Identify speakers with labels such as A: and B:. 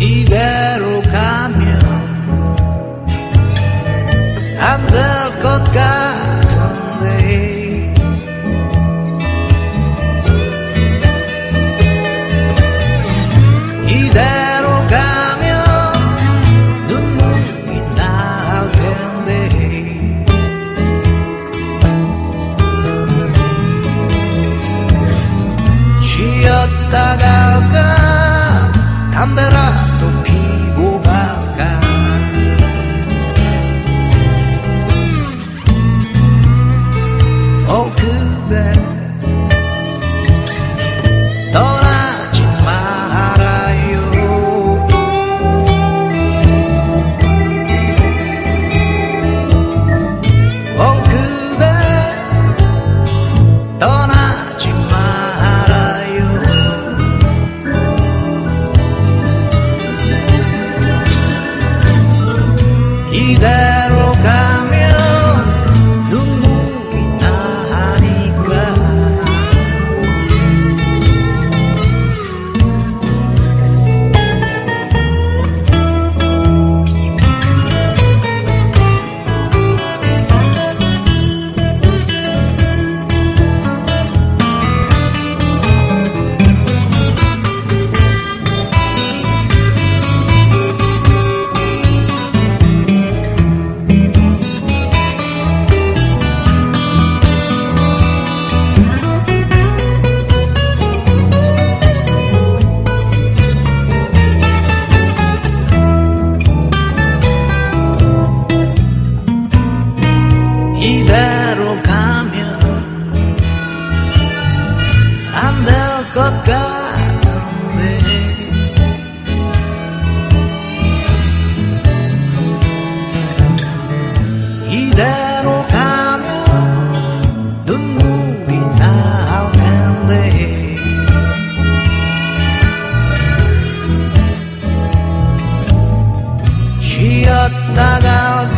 A: 이대로 가면 안 될 것 같은데. 이대로 가면 눈물이 날 텐데. 쉬었다 갈까? 담배를 이 이대로 가면 안 될 것 같은데. 이대로 가면 눈물이 날 텐데. 쉬었다 갈까 담배라